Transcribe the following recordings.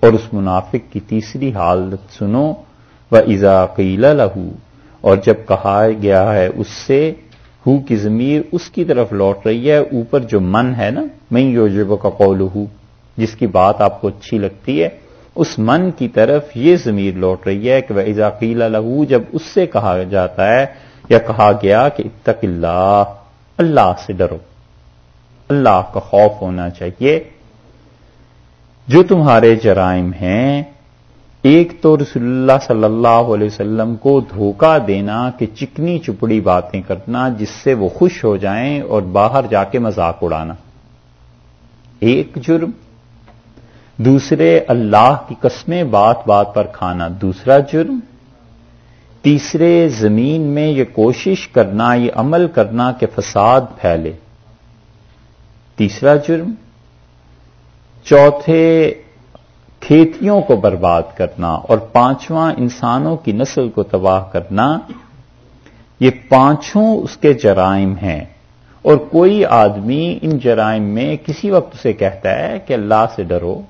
اور اس منافق کی تیسری حالت سنو و قیل لہو اور جب کہا گیا ہے اس سے، ہو کی ضمیر اس کی طرف لوٹ رہی ہے، اوپر جو من ہے نا میں یوجب کا قول ہوں جس کی بات آپ کو اچھی لگتی ہے، اس من کی طرف یہ ضمیر لوٹ رہی ہے کہ وہ ازاقیلا لہو جب اس سے کہا جاتا ہے یا کہا گیا کہ اتق اللہ اللہ سے ڈرو۔ اللہ کا خوف ہونا چاہیے۔ جو تمہارے جرائم ہیں، ایک تو رسول اللہ صلی اللہ علیہ وسلم کو دھوکہ دینا کہ چکنی چپڑی باتیں کرنا جس سے وہ خوش ہو جائیں اور باہر جا کے مذاق اڑانا۔ ایک جرم۔ دوسرے، اللہ کی قسمیں بات بات پر کھانا۔ دوسرا جرم۔ تیسرے، زمین میں یہ کوشش کرنا، یہ عمل کرنا کہ فساد پھیلے۔ تیسرا جرم۔ چوتھے کھیتیوں کو برباد کرنا اور پانچواں انسانوں کی نسل کو تباہ کرنا، یہ پانچوں اس کے جرائم ہیں۔ اور کوئی آدمی ان جرائم میں کسی وقت اسے کہتا ہے کہ اللہ سے ڈرو،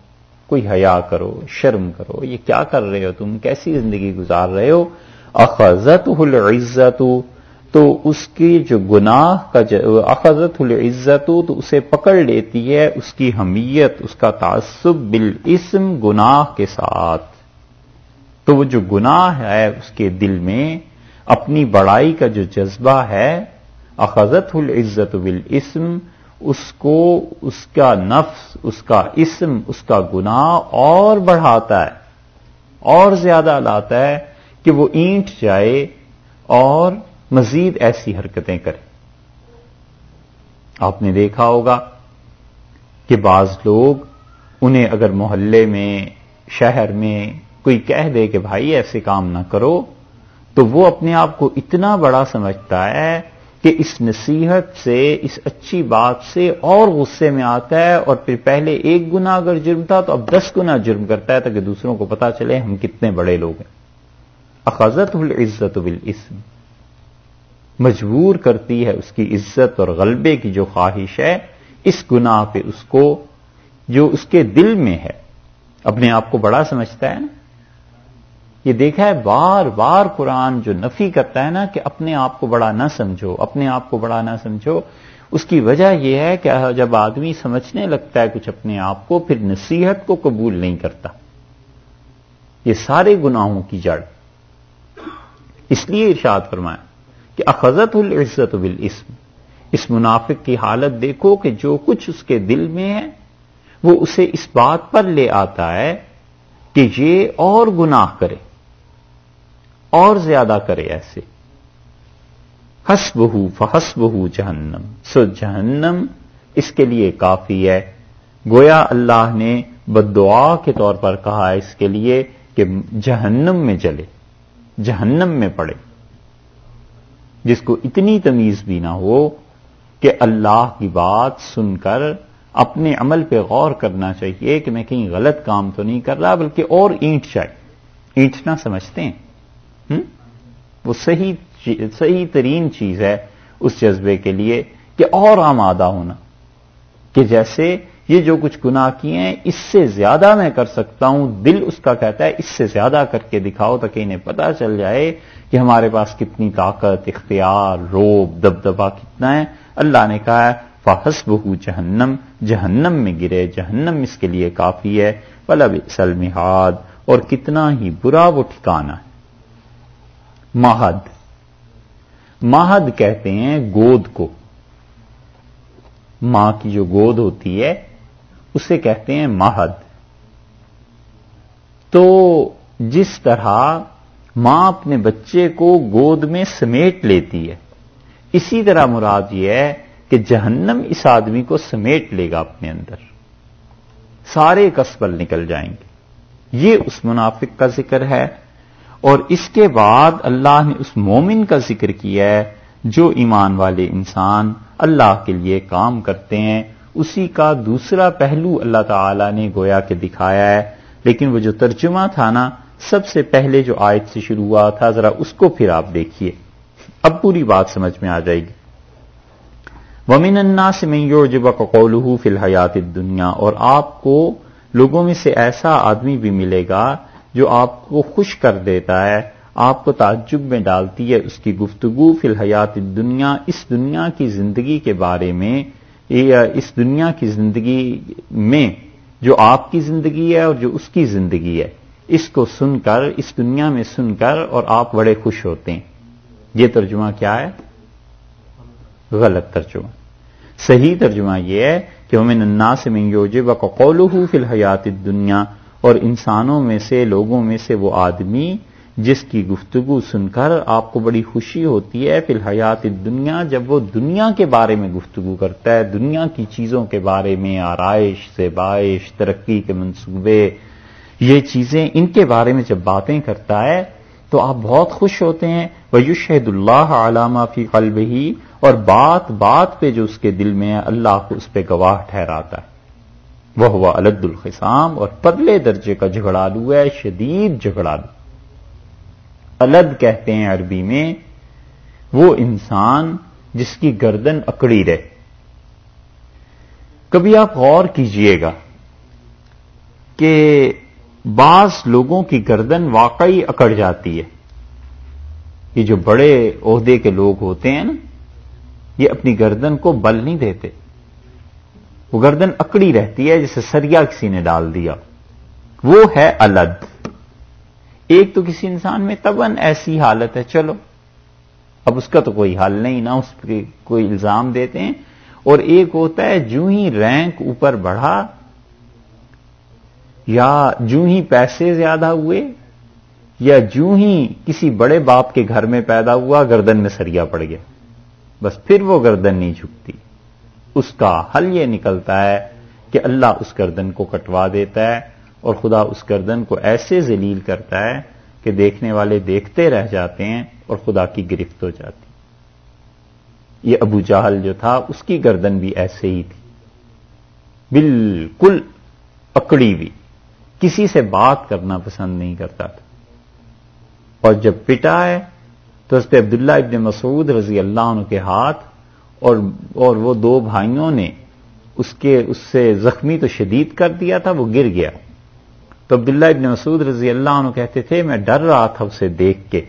کوئی حیا کرو، شرم کرو، یہ کیا کر رہے ہو تم؟ کیسی زندگی گزار رہے ہو؟ اخذت العزت تو اس کی جو گناہ کا اخذت العزت تو اسے پکڑ لیتی ہے، اس کی حمیت، اس کا تعصب بالاسم گناہ کے ساتھ۔ تو وہ جو گناہ ہے اس کے دل میں، اپنی بڑائی کا جو جذبہ ہے، اخذت العزت بالاسم، اس کو اس کا نفس، اس کا اسم، اس کا گناہ اور بڑھاتا ہے، اور زیادہ لاتا ہے کہ وہ اینٹ جائے اور مزید ایسی حرکتیں کریں۔ آپ نے دیکھا ہوگا کہ بعض لوگ انہیں اگر محلے میں، شہر میں کوئی کہہ دے کہ بھائی ایسے کام نہ کرو، تو وہ اپنے آپ کو اتنا بڑا سمجھتا ہے کہ اس نصیحت سے، اس اچھی بات سے اور غصے میں آتا ہے اور پھر پہلے ایک گنا اگر جرم تھا تو اب دس گنا جرم کرتا ہے تاکہ دوسروں کو پتا چلے ہم کتنے بڑے لوگ ہیں۔ اخذت العزت بالاسم۔ مجبور کرتی ہے اس کی عزت اور غلبے کی جو خواہش ہے، اس گناہ پہ اس کو، جو اس کے دل میں ہے، اپنے آپ کو بڑا سمجھتا ہے نا۔ یہ دیکھا ہے، بار بار قرآن جو نفی کرتا ہے نا کہ اپنے آپ کو بڑا نہ سمجھو، اپنے آپ کو بڑا نہ سمجھو، اس کی وجہ یہ ہے کہ جب آدمی سمجھنے لگتا ہے کچھ اپنے آپ کو، پھر نصیحت کو قبول نہیں کرتا۔ یہ سارے گناہوں کی جڑ۔ اس لیے ارشاد فرمایا کہ اخذت العزت بالاسم، اس منافق کی حالت دیکھو کہ جو کچھ اس کے دل میں ہے، وہ اسے اس بات پر لے آتا ہے کہ یہ اور گناہ کرے، اور زیادہ کرے ایسے۔ ہس بہو فہس بہو جہنم۔ سو جہنم اس کے لیے کافی ہے۔ گویا اللہ نے بد دعا کے طور پر کہا اس کے لیے کہ جہنم میں جلے جہنم میں پڑے۔ جس کو اتنی تمیز بھی نہ ہو کہ اللہ کی بات سن کر اپنے عمل پہ غور کرنا چاہیے کہ میں کہیں غلط کام تو نہیں کر رہا، بلکہ اور اینٹ چاہیے۔ اینٹنا سمجھتے ہیں۔ وہ صحیح صحیح ترین چیز ہے اس جذبے کے لیے کہ اور آمادہ ہونا۔ کہ جیسے یہ جو کچھ گناہ کیے ہیں، اس سے زیادہ میں کر سکتا ہوں، دل اس کا کہتا ہے، اس سے زیادہ کر کے دکھاؤ تاکہ انہیں پتا چل جائے کہ ہمارے پاس کتنی طاقت، اختیار، روب دبدبا کتنا ہے۔ اللہ نے کہا ہے فحس بہو جہنم جہنم میں گرے، جہنم اس کے لیے کافی ہے۔ پلب سلمحاد اور کتنا ہی برا وہ ٹھکانا ہے۔ ماہد ماہد کہتے ہیں گود کو۔ ماں کی جو گود ہوتی ہے اسے کہتے ہیں ماہد تو جس طرح ماں اپنے بچے کو گود میں سمیٹ لیتی ہے، اسی طرح مراد یہ ہے کہ جہنم اس آدمی کو سمیٹ لے گا اپنے اندر۔ سارے کسبل نکل جائیں گے۔ یہ اس منافق کا ذکر ہے۔ اور اس کے بعد اللہ نے اس مومن کا ذکر کیا ہے جو ایمان والے انسان اللہ کے لیے کام کرتے ہیں۔ اسی کا دوسرا پہلو اللہ تعالی نے گویا کے دکھایا ہے۔ لیکن وہ جو ترجمہ تھا نا، سب سے پہلے جو آیت سے شروع ہوا تھا، ذرا اس کو پھر آپ دیکھیے۔ اب پوری بات سمجھ میں آ جائے گی۔ ومن انا سے میں یور جب قول فی الحیات دنیا اور آپ کو لوگوں میں سے ایسا آدمی بھی ملے گا جو آپ کو خوش کر دیتا ہے، آپ کو تعجب میں ڈالتی ہے اس کی گفتگو فی الحیات دنیا اس دنیا کی زندگی کے بارے میں۔ اس دنیا کی زندگی میں جو آپ کی زندگی ہے اور جو اس کی زندگی ہے، اس کو سن کر، اس دنیا میں سن کر اور آپ بڑے خوش ہوتے ہیں۔ یہ ترجمہ کیا ہے؟ غلط ترجمہ۔ صحیح ترجمہ یہ ہے کہ ہمیں ننا سے منگوجے و قول فی الحیات دنیا اور انسانوں میں سے، لوگوں میں سے وہ آدمی جس کی گفتگو سن کر آپ کو بڑی خوشی ہوتی ہے فی الحیات دنیا جب وہ دنیا کے بارے میں گفتگو کرتا ہے، دنیا کی چیزوں کے بارے میں آرائش سے بائش ترقی کے منصوبے، یہ چیزیں ان کے بارے میں جب باتیں کرتا ہے تو آپ بہت خوش ہوتے ہیں۔ وہ اللہ علامہ فی قلب ہی اور بات بات پہ جو اس کے دل میں ہے، اللہ کو اس پہ گواہ ٹھہراتا ہے۔ وہ ہوا الد الخسام اور پدلے درجے کا جھگڑالو ہے، شدید جھگڑالو۔ الد کہتے ہیں عربی میں، وہ انسان جس کی گردن اکڑی رہے۔ کبھی آپ غور کیجیے گا کہ بعض لوگوں کی گردن واقعی اکڑ جاتی ہے۔ یہ جو بڑے عہدے کے لوگ ہوتے ہیں نا، یہ اپنی گردن کو بل نہیں دیتے۔ وہ گردن اکڑی رہتی ہے جسے سریا کسی نے ڈال دیا۔ وہ ہے الد ایک تو کسی انسان میں تبن ایسی حالت ہے، چلو، اب اس کا تو کوئی حل نہیں، نہ اس پہ کوئی الزام دیتے ہیں۔ اور ایک ہوتا ہے جو ہی رینک اوپر بڑھا یا جو ہی پیسے زیادہ ہوئے یا جو ہی کسی بڑے باپ کے گھر میں پیدا ہوا، گردن میں سریا پڑ گیا۔ بس پھر وہ گردن نہیں جھکتی۔ اس کا حل یہ نکلتا ہے کہ اللہ اس گردن کو کٹوا دیتا ہے۔ اور خدا اس گردن کو ایسے ذلیل کرتا ہے کہ دیکھنے والے دیکھتے رہ جاتے ہیں اور خدا کی گرفت ہو جاتی۔ یہ ابو جہل جو تھا، اس کی گردن بھی ایسے ہی تھی۔ بالکل اکڑی ہوئی۔ کسی سے بات کرنا پسند نہیں کرتا تھا۔ اور جب پٹا ہے تو اس پہ عبداللہ ابن مسعود رضی اللہ عنہ کے ہاتھ اور اور وہ دو بھائیوں نے اس کے، اس سے زخمی تو شدید کر دیا تھا، وہ گر گیا۔ تو عبداللہ ابن مسعود رضی اللہ عنہ کہتے تھے، میں ڈر رہا تھا اسے دیکھ کے۔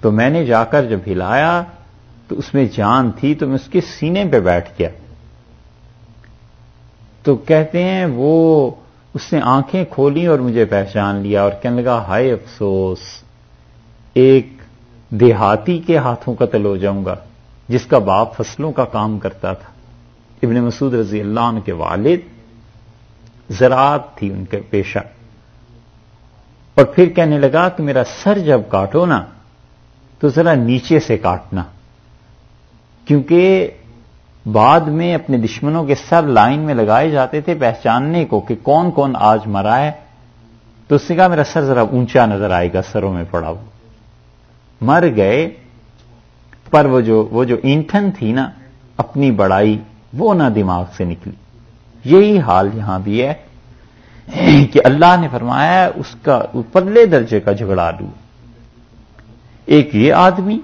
تو میں نے جا کر جب ہلایا، تو اس میں جان تھی، تو میں اس کے سینے پہ بیٹھ گیا۔ تو کہتے ہیں، وہ اس نے آنکھیں کھولی اور مجھے پہچان لیا اور کہنے لگا، ہائے افسوس، ایک دیہاتی کے ہاتھوں قتل ہو جاؤں گا، جس کا باپ فصلوں کا کام کرتا تھا۔ ابن مسعود رضی اللہ عنہ کے والد زراعت تھی ان کے پیشہ۔ اور پھر کہنے لگا کہ میرا سر جب کاٹو نا، تو ذرا نیچے سے کاٹنا۔ کیونکہ بعد میں اپنے دشمنوں کے سر لائن میں لگائے جاتے تھے پہچاننے کو کہ کون کون آج مرا ہے۔ تو اس نے کہا، میرا سر ذرا اونچا نظر آئے گا، سروں میں پڑا ہوا مر گئے، پر وہ جو وہ جو اینٹھن تھی نا، اپنی بڑائی وہ نہ دماغ سے نکلی۔ یہی حال یہاں بھی ہے کہ اللہ نے فرمایا اس کا پلے درجے کا جھگڑا لوں ایک یہ آدمی